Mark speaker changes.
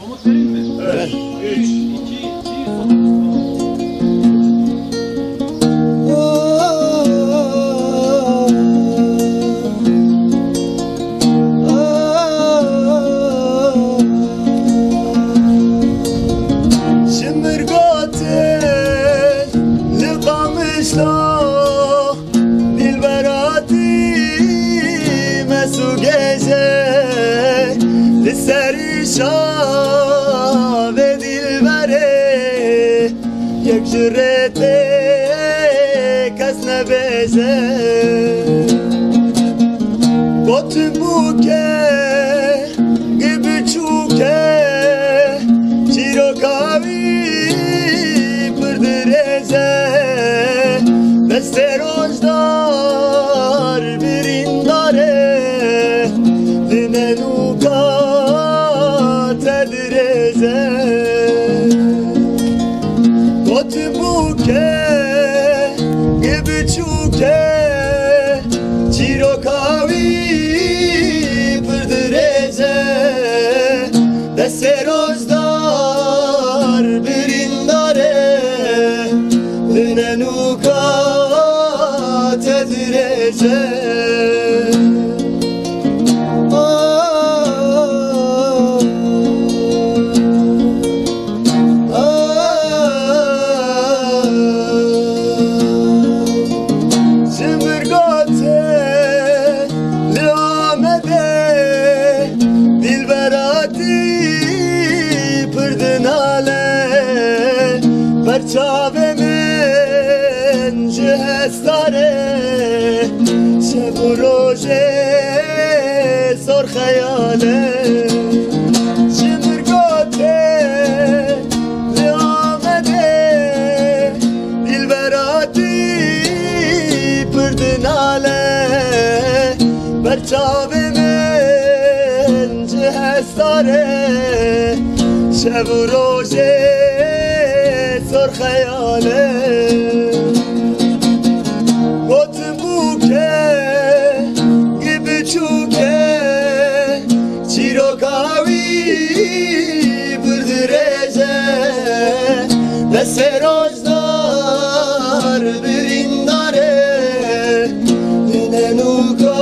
Speaker 1: Komut vereyim mi?
Speaker 2: Evet.
Speaker 1: 3, 2, 1, son.
Speaker 2: Şımır ne beze Gotun buke Gibi çuke Çirokavi Pırdireze Deste rojdar Birindare Dine nuka Tedireze Gotun buke Gibi çuke Çirokavi Pırdireze Deste rozdar birindare Dine nuka tedirece Berçave min Cihestare Şebu roje Sor hayale Zımbırgate Lâmede Dilberati Pırdınale Berçave min Cihestare شب و روزه bakar hayale. Kot buke gibi çuke Çirokavi bırdırece Ve serozdar birindare Dinen uka